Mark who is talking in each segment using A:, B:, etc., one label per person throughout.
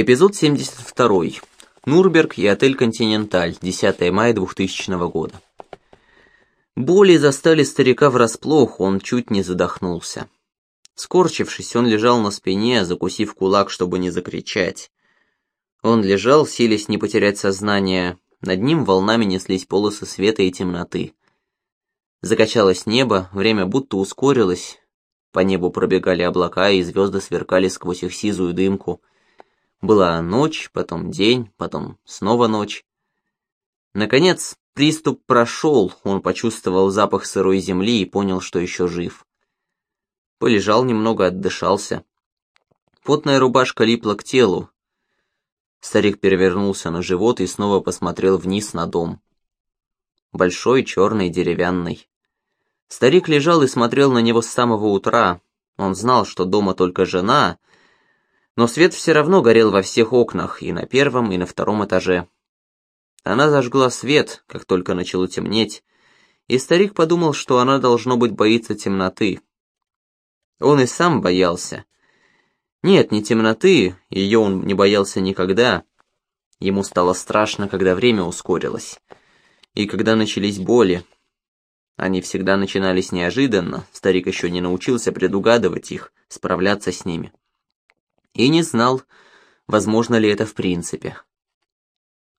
A: Эпизод 72. Нурберг и отель «Континенталь», 10 мая 2000 года. Боли застали старика врасплох, он чуть не задохнулся. Скорчившись, он лежал на спине, закусив кулак, чтобы не закричать. Он лежал, силясь не потерять сознание, над ним волнами неслись полосы света и темноты. Закачалось небо, время будто ускорилось, по небу пробегали облака, и звезды сверкали сквозь их сизую дымку — была ночь, потом день, потом снова ночь. Наконец, приступ прошел, он почувствовал запах сырой земли и понял, что еще жив. Полежал немного, отдышался. Потная рубашка липла к телу. Старик перевернулся на живот и снова посмотрел вниз на дом. Большой, черный, деревянный. Старик лежал и смотрел на него с самого утра. Он знал, что дома только жена, но свет все равно горел во всех окнах, и на первом, и на втором этаже. Она зажгла свет, как только начало темнеть, и старик подумал, что она, должно быть, боится темноты. Он и сам боялся. Нет, не темноты, ее он не боялся никогда. Ему стало страшно, когда время ускорилось. И когда начались боли. Они всегда начинались неожиданно, старик еще не научился предугадывать их, справляться с ними и не знал, возможно ли это в принципе.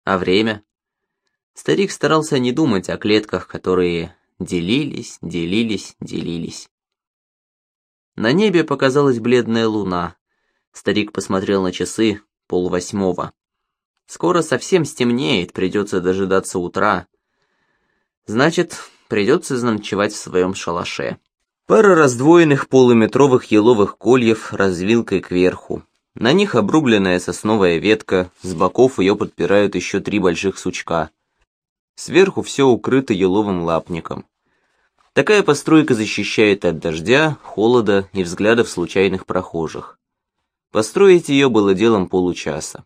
A: А время? Старик старался не думать о клетках, которые делились, делились, делились. На небе показалась бледная луна. Старик посмотрел на часы полвосьмого. Скоро совсем стемнеет, придется дожидаться утра. Значит, придется заночевать в своем шалаше. Пара раздвоенных полуметровых еловых кольев развилкой кверху. На них обрубленная сосновая ветка, с боков ее подпирают еще три больших сучка. Сверху все укрыто еловым лапником. Такая постройка защищает от дождя, холода и взглядов случайных прохожих. Построить ее было делом получаса.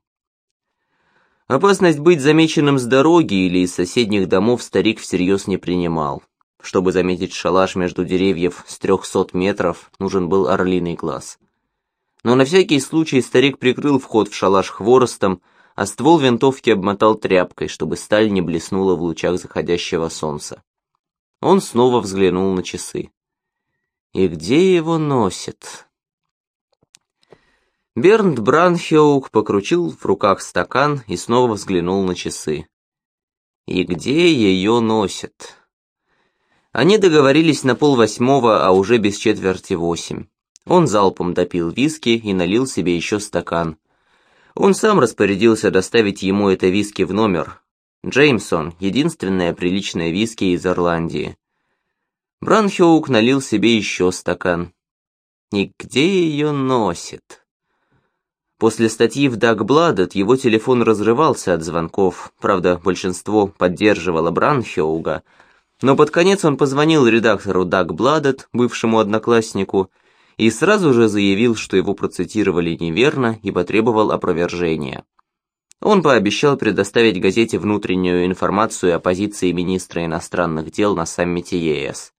A: Опасность быть замеченным с дороги или из соседних домов старик всерьез не принимал. Чтобы заметить шалаш между деревьев с трехсот метров, нужен был орлиный глаз. Но на всякий случай старик прикрыл вход в шалаш хворостом, а ствол винтовки обмотал тряпкой, чтобы сталь не блеснула в лучах заходящего солнца. Он снова взглянул на часы. И где его носит? Бернт Бранхеук покрутил в руках стакан и снова взглянул на часы. И где ее носит? Они договорились на полвосьмого, а уже без четверти восемь. Он залпом допил виски и налил себе еще стакан. Он сам распорядился доставить ему это виски в номер. Джеймсон — единственная приличная виски из Ирландии. Бранхеук налил себе еще стакан. И где ее носит? После статьи в Дагбладет его телефон разрывался от звонков, правда, большинство поддерживало Бранхеуга, но под конец он позвонил редактору Даг Бладет, бывшему однокласснику, и сразу же заявил, что его процитировали неверно и потребовал опровержения. Он пообещал предоставить газете внутреннюю информацию о позиции министра иностранных дел на саммите ЕС.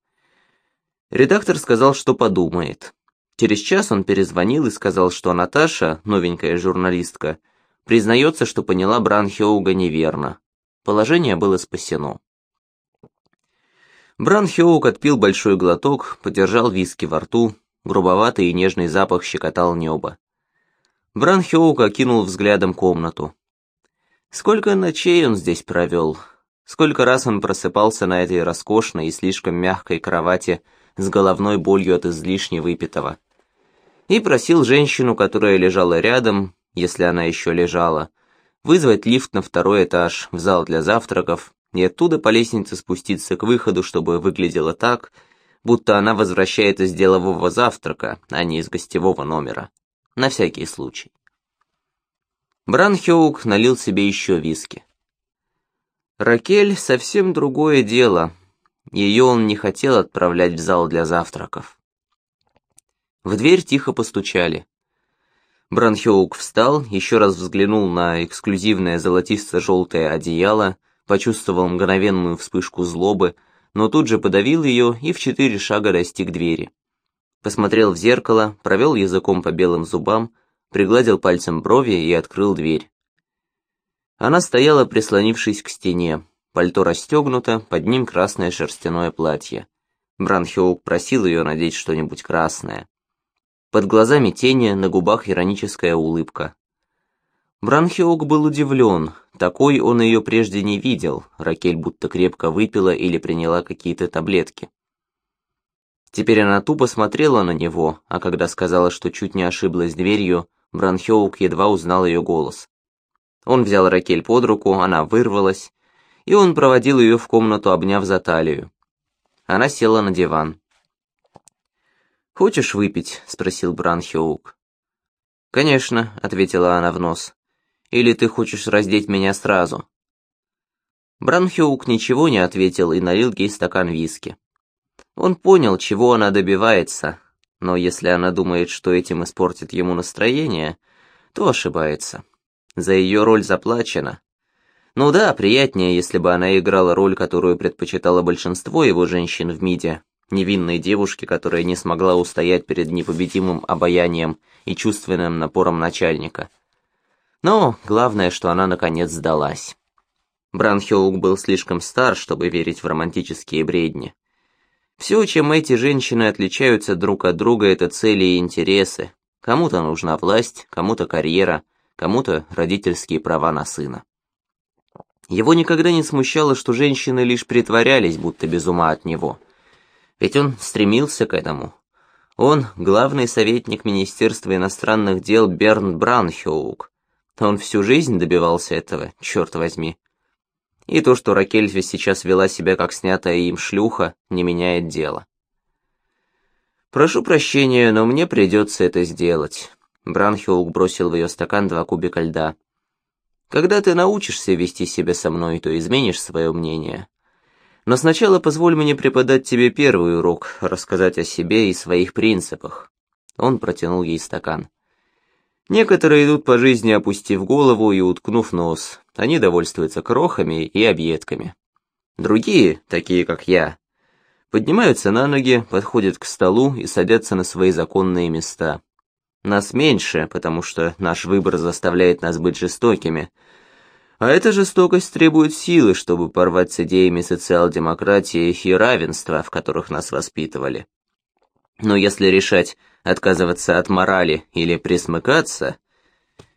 A: Редактор сказал, что подумает. Через час он перезвонил и сказал, что Наташа, новенькая журналистка, признается, что поняла Бранхеуга неверно. Положение было спасено. Бран Хеук отпил большой глоток, подержал виски во рту, грубоватый и нежный запах щекотал небо. Бран Хеук окинул взглядом комнату. Сколько ночей он здесь провел, сколько раз он просыпался на этой роскошной и слишком мягкой кровати с головной болью от излишне выпитого. И просил женщину, которая лежала рядом, если она еще лежала, вызвать лифт на второй этаж, в зал для завтраков, и оттуда по лестнице спуститься к выходу, чтобы выглядело так, будто она возвращается с делового завтрака, а не из гостевого номера. На всякий случай. Бранхеук налил себе еще виски. Ракель совсем другое дело. Ее он не хотел отправлять в зал для завтраков. В дверь тихо постучали. Бранхеук встал, еще раз взглянул на эксклюзивное золотисто-желтое одеяло, почувствовал мгновенную вспышку злобы, но тут же подавил ее и в четыре шага достиг двери. Посмотрел в зеркало, провел языком по белым зубам, пригладил пальцем брови и открыл дверь. Она стояла, прислонившись к стене. Пальто расстегнуто, под ним красное шерстяное платье. Бранхиоук просил ее надеть что-нибудь красное. Под глазами тени, на губах ироническая улыбка. Бранхиок был удивлен, такой он ее прежде не видел, Ракель будто крепко выпила или приняла какие-то таблетки. Теперь она тупо смотрела на него, а когда сказала, что чуть не ошиблась дверью, Бранхиоук едва узнал ее голос. Он взял Ракель под руку, она вырвалась, и он проводил ее в комнату, обняв за талию. Она села на диван. «Хочешь выпить?» — спросил Бранхиоук. «Конечно», — ответила она в нос. «Или ты хочешь раздеть меня сразу?» Бранхиук ничего не ответил и налил ей стакан виски. Он понял, чего она добивается, но если она думает, что этим испортит ему настроение, то ошибается. За ее роль заплачено. Ну да, приятнее, если бы она играла роль, которую предпочитало большинство его женщин в МИДе, невинной девушки, которая не смогла устоять перед непобедимым обаянием и чувственным напором начальника. Но главное, что она наконец сдалась. Бранхиоук был слишком стар, чтобы верить в романтические бредни. Все, чем эти женщины отличаются друг от друга, это цели и интересы. Кому-то нужна власть, кому-то карьера, кому-то родительские права на сына. Его никогда не смущало, что женщины лишь притворялись, будто без ума от него – ведь он стремился к этому. Он — главный советник Министерства иностранных дел Берн Бранхеук. Он всю жизнь добивался этого, черт возьми. И то, что Ракельфи сейчас вела себя как снятая им шлюха, не меняет дело. «Прошу прощения, но мне придется это сделать». Бранхеук бросил в ее стакан два кубика льда. «Когда ты научишься вести себя со мной, то изменишь свое мнение. Но сначала позволь мне преподать тебе первый урок, рассказать о себе и своих принципах». Он протянул ей стакан. Некоторые идут по жизни, опустив голову и уткнув нос. Они довольствуются крохами и объедками. Другие, такие как я, поднимаются на ноги, подходят к столу и садятся на свои законные места. Нас меньше, потому что наш выбор заставляет нас быть жестокими — а эта жестокость требует силы, чтобы порвать с идеями социал-демократии и равенства, в которых нас воспитывали. Но если решать отказываться от морали или присмыкаться,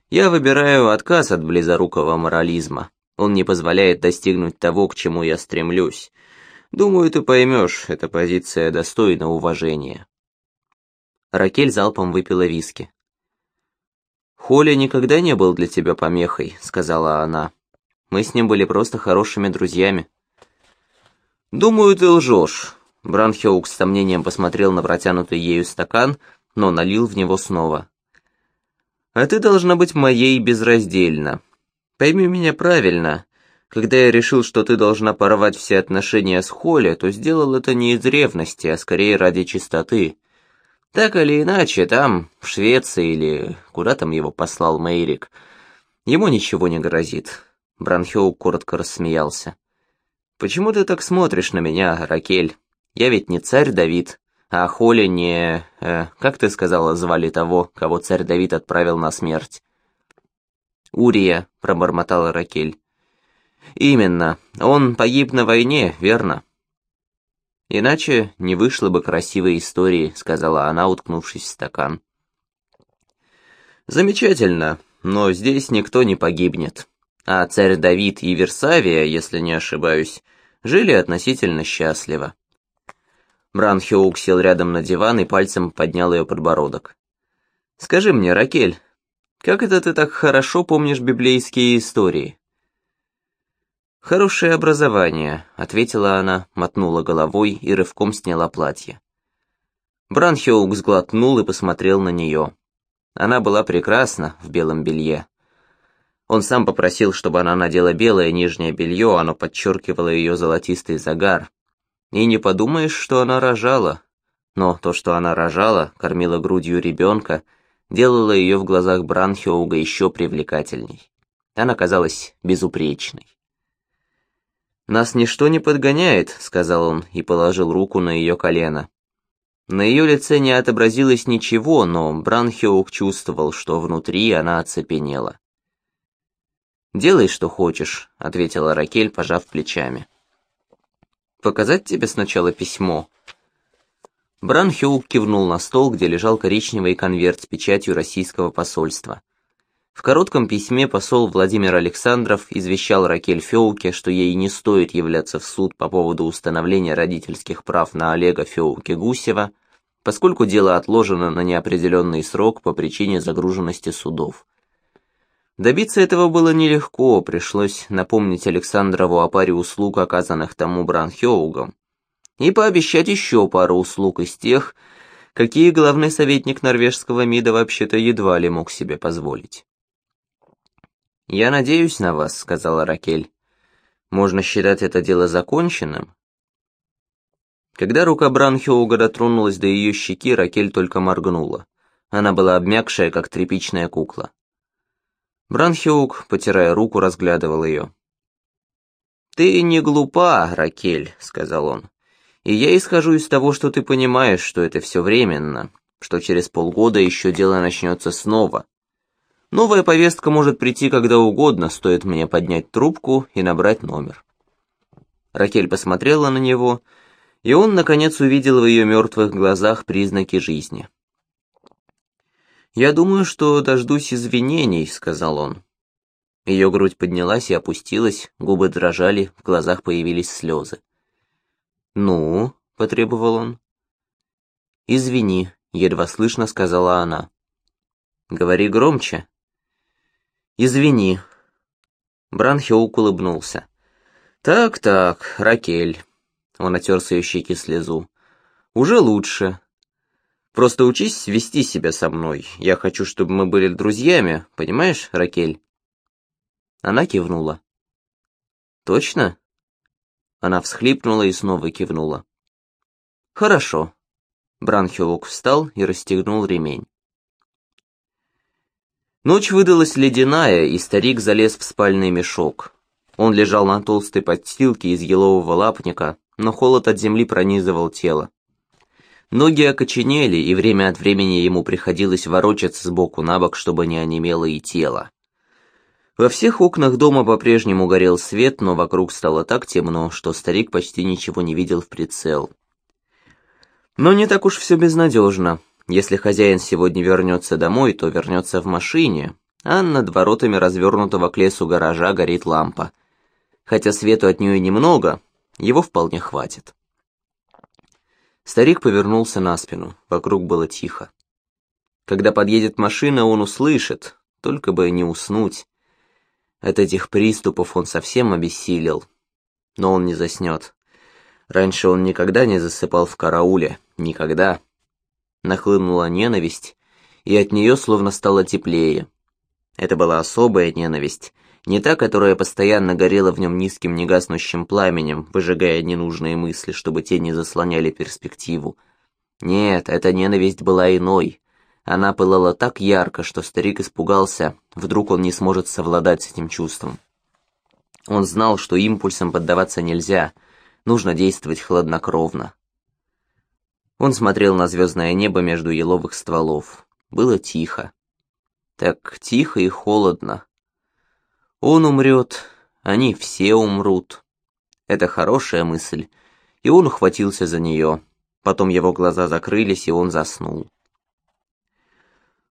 A: я выбираю отказ от близорукого морализма. Он не позволяет достигнуть того, к чему я стремлюсь. Думаю, ты поймешь, эта позиция достойна уважения. Ракель залпом выпила виски. «Холя никогда не был для тебя помехой», — сказала она. Мы с ним были просто хорошими друзьями». «Думаю, ты лжешь». Бранхеук с сомнением посмотрел на протянутый ею стакан, но налил в него снова. «А ты должна быть моей безраздельно. Пойми меня правильно. Когда я решил, что ты должна порвать все отношения с Холли, то сделал это не из ревности, а скорее ради чистоты. Так или иначе, там, в Швеции или куда там его послал Мейрик, ему ничего не грозит. Бранхеу коротко рассмеялся. «Почему ты так смотришь на меня, Ракель? Я ведь не царь Давид, а Холи не... Э, как ты сказала, звали того, кого царь Давид отправил на смерть?» «Урия», — пробормотала Ракель. «Именно. Он погиб на войне, верно?» «Иначе не вышло бы красивой истории», — сказала она, уткнувшись в стакан. «Замечательно, но здесь никто не погибнет а царь Давид и Версавия, если не ошибаюсь, жили относительно счастливо. Бранхиоук сел рядом на диван и пальцем поднял ее подбородок. «Скажи мне, Ракель, как это ты так хорошо помнишь библейские истории?» «Хорошее образование», — ответила она, мотнула головой и рывком сняла платье. Бранхиоук сглотнул и посмотрел на нее. Она была прекрасна в белом белье. Он сам попросил, чтобы она надела белое нижнее белье, оно подчеркивало ее золотистый загар. И не подумаешь, что она рожала. Но то, что она рожала, кормила грудью ребенка, делало ее в глазах Бранхиоуга еще привлекательней. Она казалась безупречной. «Нас ничто не подгоняет», — сказал он и положил руку на ее колено. На ее лице не отобразилось ничего, но Бранхиук чувствовал, что внутри она оцепенела. «Делай, что хочешь», — ответила Ракель, пожав плечами. «Показать тебе сначала письмо?» Бранхиук кивнул на стол, где лежал коричневый конверт с печатью российского посольства. В коротком письме посол Владимир Александров извещал Ракель Феуке, что ей не стоит являться в суд по поводу установления родительских прав на Олега Феуке-Гусева, поскольку дело отложено на неопределенный срок по причине загруженности судов. Добиться этого было нелегко, пришлось напомнить Александрову о паре услуг, оказанных тому Бранхеугом, и пообещать еще пару услуг из тех, какие главный советник норвежского МИДа вообще-то едва ли мог себе позволить. «Я надеюсь на вас», — сказала Ракель. «Можно считать это дело законченным?» Когда рука Бранхиуга дотронулась до ее щеки, Ракель только моргнула. Она была обмякшая, как тряпичная кукла. Бранхиуг, потирая руку, разглядывал ее. «Ты не глупа, Ракель», — сказал он. «И я исхожу из того, что ты понимаешь, что это все временно, что через полгода еще дело начнется снова, Новая повестка может прийти когда угодно, стоит мне поднять трубку и набрать номер. Ракель посмотрела на него, и он, наконец, увидел в ее мертвых глазах признаки жизни. «Я думаю, что дождусь извинений», — сказал он. Ее грудь поднялась и опустилась, губы дрожали, в глазах появились слезы. «Ну?» — потребовал он. «Извини», — едва слышно сказала она. «Говори громче», «Извини». Бранхиук улыбнулся. «Так-так, Ракель». Он отер с ее щеки слезу. «Уже лучше. Просто учись вести себя со мной. Я хочу, чтобы мы были друзьями, понимаешь, Ракель?» Она кивнула. «Точно?» Она всхлипнула и снова кивнула. «Хорошо». Бранхиук встал и расстегнул ремень. Ночь выдалась ледяная, и старик залез в спальный мешок. Он лежал на толстой подстилке из елового лапника, но холод от земли пронизывал тело. Ноги окоченели, и время от времени ему приходилось ворочаться сбоку на бок, чтобы не онемело и тело. Во всех окнах дома по-прежнему горел свет, но вокруг стало так темно, что старик почти ничего не видел в прицел. Но не так уж все безнадежно. Если хозяин сегодня вернется домой, то вернется в машине, а над воротами развернутого к лесу гаража горит лампа. Хотя свету от нее немного, его вполне хватит. Старик повернулся на спину, вокруг было тихо. Когда подъедет машина, он услышит, только бы не уснуть. От этих приступов он совсем обессилел. Но он не заснет. Раньше он никогда не засыпал в карауле, никогда нахлынула ненависть, и от нее словно стало теплее. Это была особая ненависть, не та, которая постоянно горела в нем низким негаснущим пламенем, выжигая ненужные мысли, чтобы те не заслоняли перспективу. Нет, эта ненависть была иной. Она пылала так ярко, что старик испугался, вдруг он не сможет совладать с этим чувством. Он знал, что импульсам поддаваться нельзя, нужно действовать хладнокровно. Он смотрел на звездное небо между еловых стволов. Было тихо. Так тихо и холодно. Он умрет, они все умрут. Это хорошая мысль, и он ухватился за нее. Потом его глаза закрылись, и он заснул.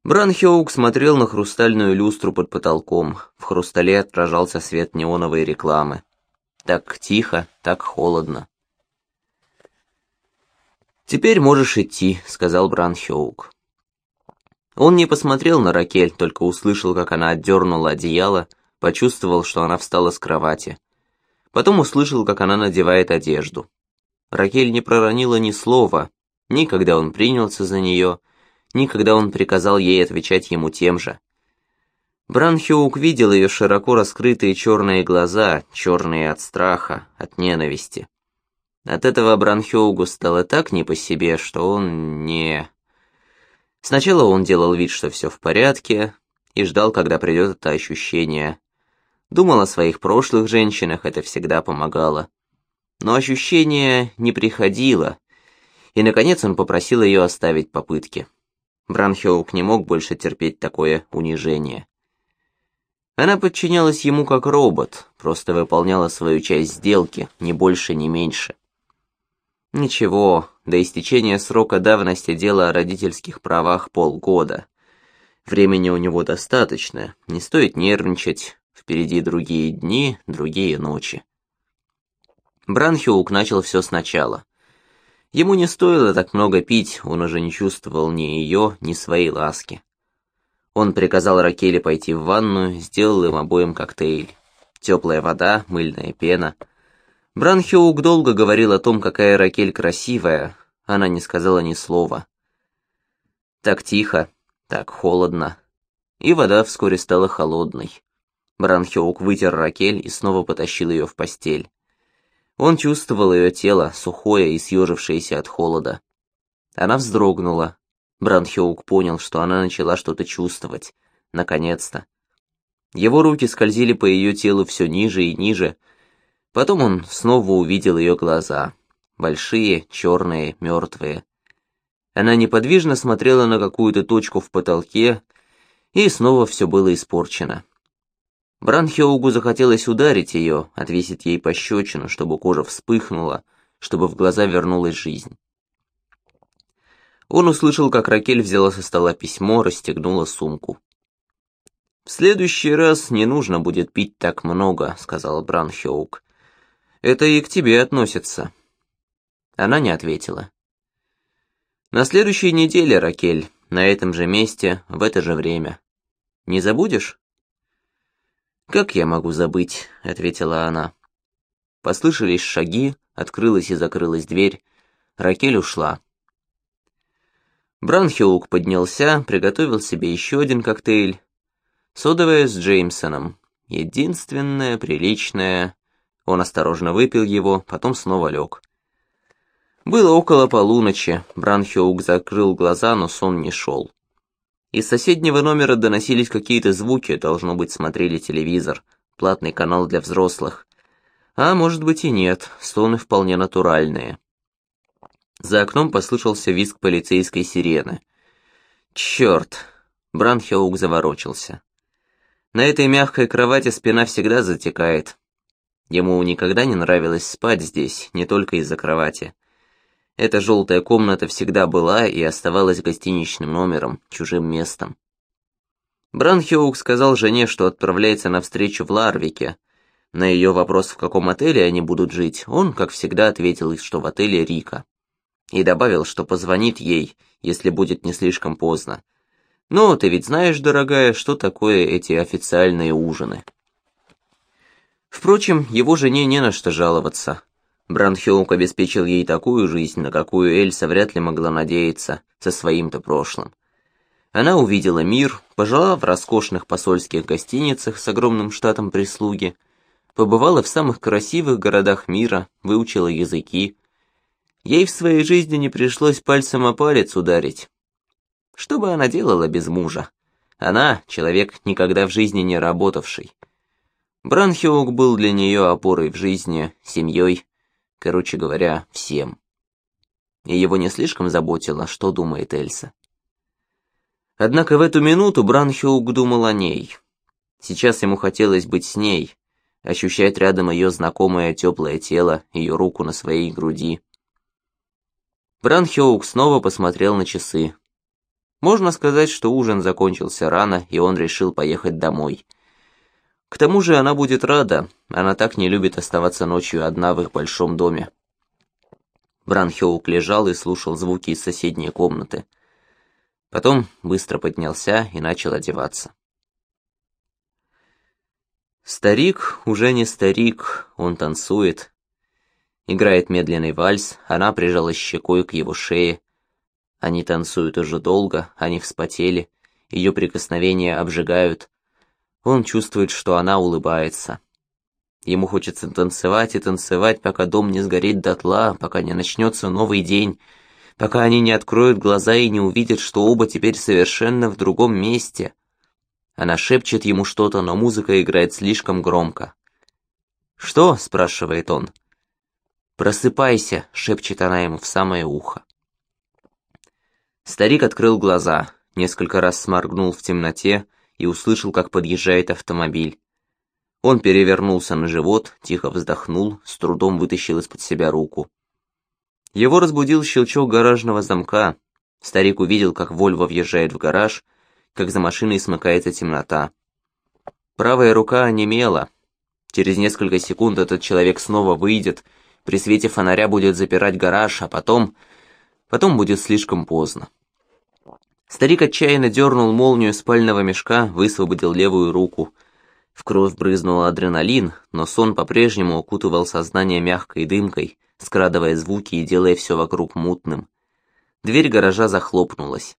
A: Бранхиоук смотрел на хрустальную люстру под потолком. В хрустале отражался свет неоновой рекламы. Так тихо, так холодно. «Теперь можешь идти», — сказал Бранхеук. Он не посмотрел на Ракель, только услышал, как она отдернула одеяло, почувствовал, что она встала с кровати. Потом услышал, как она надевает одежду. Ракель не проронила ни слова, ни когда он принялся за нее, ни когда он приказал ей отвечать ему тем же. Бранхиук видел ее широко раскрытые черные глаза, черные от страха, от ненависти. От этого Бранхиогу стало так не по себе, что он не... Сначала он делал вид, что все в порядке, и ждал, когда придет это ощущение. Думал о своих прошлых женщинах, это всегда помогало. Но ощущение не приходило, И, наконец, он попросил ее оставить попытки. Бранхиоук не мог больше терпеть такое унижение. Она подчинялась ему как робот, просто выполняла свою часть сделки, ни больше, ни меньше. Ничего, до истечения срока давности дела о родительских правах полгода. Времени у него достаточно, не стоит нервничать, впереди другие дни, другие ночи. Бранхиук начал все сначала. Ему не стоило так много пить, он уже не чувствовал ни ее, ни своей ласки. Он приказал Ракеле пойти в ванную, сделал им обоим коктейль. Теплая вода, мыльная пена. Бранхиук долго говорил о том, какая Ракель красивая, она не сказала ни слова. Так тихо, так холодно. И вода вскоре стала холодной. Бранхиук вытер Ракель и снова потащил ее в постель. Он чувствовал ее тело, сухое и съежившееся от холода. Она вздрогнула, Бранхиук понял, что она начала что-то чувствовать. Наконец-то. Его руки скользили по ее телу все ниже и ниже. Потом он снова увидел ее глаза. Большие, черные, мертвые. Она неподвижно смотрела на какую-то точку в потолке, и снова все было испорчено. Бранхиоугу захотелось ударить ее, отвесить ей пощечину, чтобы кожа вспыхнула, чтобы в глаза вернулась жизнь. Он услышал, как Ракель взяла со стола письмо, расстегнула сумку. «В следующий раз не нужно будет пить так много», — сказала Бранхиоук. «Это и к тебе относится». Она не ответила. «На следующей неделе, Ракель, на этом же месте, в это же время. Не забудешь?» «Как я могу забыть?» — ответила она. Послышались шаги, открылась и закрылась дверь. Ракель ушла. Бранхиук поднялся, приготовил себе еще один коктейль. Содовая с Джеймсоном. Единственное, приличное. Он осторожно выпил его, потом снова лег. Было около полуночи, Бранхиук закрыл глаза, но сон не шел. Из соседнего номера доносились какие-то звуки, должно быть, смотрели телевизор, платный канал для взрослых. А может быть и нет, стоны вполне натуральные. За окном послышался визг полицейской сирены. «Черт!» — Бранхиоук заворочился. На этой мягкой кровати спина всегда затекает. Ему никогда не нравилось спать здесь, не только из-за кровати. Эта желтая комната всегда была и оставалась гостиничным номером, чужим местом. Бранхиоук сказал жене, что отправляется на встречу в Ларвике. На ее вопрос, в каком отеле они будут жить, он, как всегда, ответил, что в отеле Рика и добавил, что позвонит ей, если будет не слишком поздно. «Но ты ведь знаешь, дорогая, что такое эти официальные ужины». Впрочем, его жене не на что жаловаться. Бранхиук обеспечил ей такую жизнь, на какую Эльса вряд ли могла надеяться со своим-то прошлым. Она увидела мир, пожила в роскошных посольских гостиницах с огромным штатом прислуги, побывала в самых красивых городах мира, выучила языки, Ей в своей жизни не пришлось пальцем о палец ударить. Что бы она делала без мужа? Она — человек, никогда в жизни не работавший. Бранхиук был для нее опорой в жизни, семьей, короче говоря, всем. И его не слишком заботило, что думает Эльса. Однако в эту минуту Бранхиук думал о ней. Сейчас ему хотелось быть с ней, ощущать рядом ее знакомое теплое тело, ее руку на своей груди. Бранхиоук снова посмотрел на часы. Можно сказать, что ужин закончился рано, и он решил поехать домой. К тому же она будет рада, она так не любит оставаться ночью одна в их большом доме. Бранхиоук лежал и слушал звуки из соседней комнаты. Потом быстро поднялся и начал одеваться. Старик уже не старик, он танцует, Играет медленный вальс, она прижалась щекой к его шее. Они танцуют уже долго, они вспотели, ее прикосновения обжигают. Он чувствует, что она улыбается. Ему хочется танцевать и танцевать, пока дом не сгорит дотла, пока не начнется новый день, пока они не откроют глаза и не увидят, что оба теперь совершенно в другом месте. Она шепчет ему что-то, но музыка играет слишком громко. «Что?» — спрашивает он. «Просыпайся», — шепчет она ему в самое ухо. Старик открыл глаза, несколько раз сморгнул в темноте и услышал, как подъезжает автомобиль. Он перевернулся на живот, тихо вздохнул, с трудом вытащил из-под себя руку. Его разбудил щелчок гаражного замка. Старик увидел, как Вольво въезжает в гараж, как за машиной смыкается темнота. Правая рука онемела. Через несколько секунд этот человек снова выйдет, при свете фонаря будет запирать гараж, а потом... Потом будет слишком поздно. Старик отчаянно дернул молнию спального мешка, высвободил левую руку. В кровь брызнул адреналин, но сон по-прежнему окутывал сознание мягкой дымкой, скрадывая звуки и делая все вокруг мутным. Дверь гаража захлопнулась.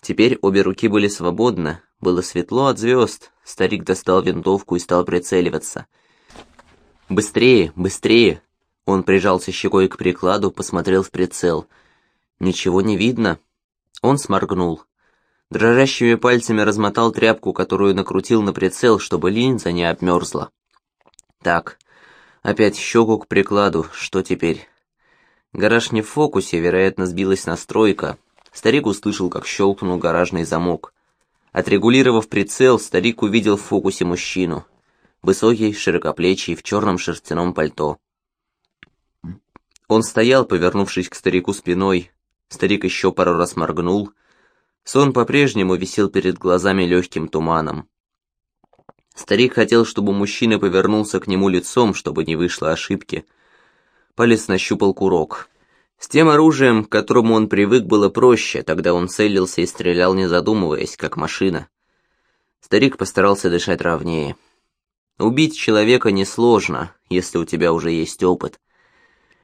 A: Теперь обе руки были свободны, было светло от звезд. Старик достал винтовку и стал прицеливаться. «Быстрее, быстрее!» Он прижался щекой к прикладу, посмотрел в прицел. «Ничего не видно». Он сморгнул. Дрожащими пальцами размотал тряпку, которую накрутил на прицел, чтобы линза не обмерзла. «Так, опять щеку к прикладу, что теперь?» Гараж не в фокусе, вероятно, сбилась настройка. Старик услышал, как щелкнул гаражный замок. Отрегулировав прицел, старик увидел в фокусе мужчину. Высокий, широкоплечий, в черном шерстяном пальто. Он стоял, повернувшись к старику спиной. Старик еще пару раз моргнул. Сон по-прежнему висел перед глазами легким туманом. Старик хотел, чтобы мужчина повернулся к нему лицом, чтобы не вышло ошибки. Палец нащупал курок. С тем оружием, к которому он привык, было проще, тогда он целился и стрелял, не задумываясь, как машина. Старик постарался дышать ровнее. Убить человека несложно, если у тебя уже есть опыт.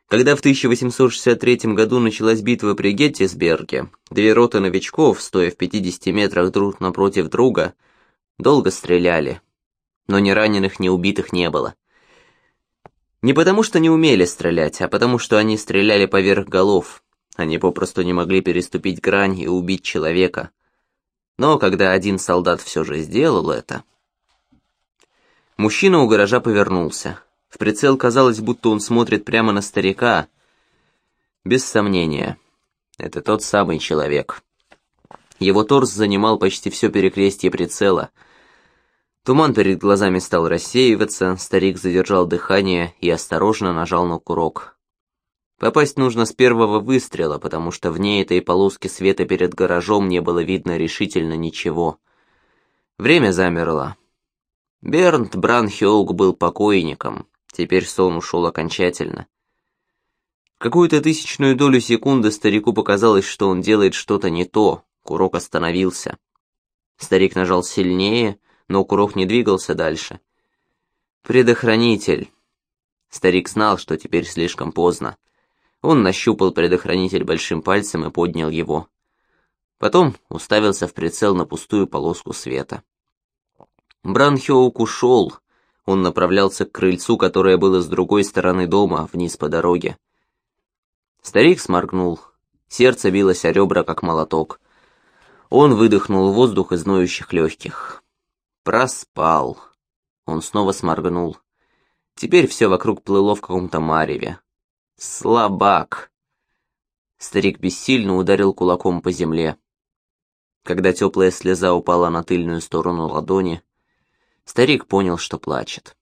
A: Когда в 1863 году началась битва при Геттисберге, две роты новичков, стоя в 50 метрах друг напротив друга, долго стреляли, но ни раненых, ни убитых не было. Не потому, что не умели стрелять, а потому, что они стреляли поверх голов. Они попросту не могли переступить грань и убить человека. Но когда один солдат все же сделал это... Мужчина у гаража повернулся. В прицел казалось, будто он смотрит прямо на старика. Без сомнения, это тот самый человек. Его торс занимал почти все перекрестье прицела — Туман перед глазами стал рассеиваться, старик задержал дыхание и осторожно нажал на курок. Попасть нужно с первого выстрела, потому что вне этой полоски света перед гаражом не было видно решительно ничего. Время замерло. Бернт Бранхиоук был покойником, теперь сон ушел окончательно. Какую-то тысячную долю секунды старику показалось, что он делает что-то не то, курок остановился. Старик нажал сильнее, но курок не двигался дальше. «Предохранитель!» Старик знал, что теперь слишком поздно. Он нащупал предохранитель большим пальцем и поднял его. Потом уставился в прицел на пустую полоску света. Бранхиоук ушел. Он направлялся к крыльцу, которое было с другой стороны дома, вниз по дороге. Старик сморгнул. Сердце билось о ребра, как молоток. Он выдохнул воздух из ноющих легких. Проспал. Он снова сморгнул. Теперь все вокруг плыло в каком-то мареве. Слабак. Старик бессильно ударил кулаком по земле. Когда теплая слеза упала на тыльную сторону ладони, старик понял, что плачет.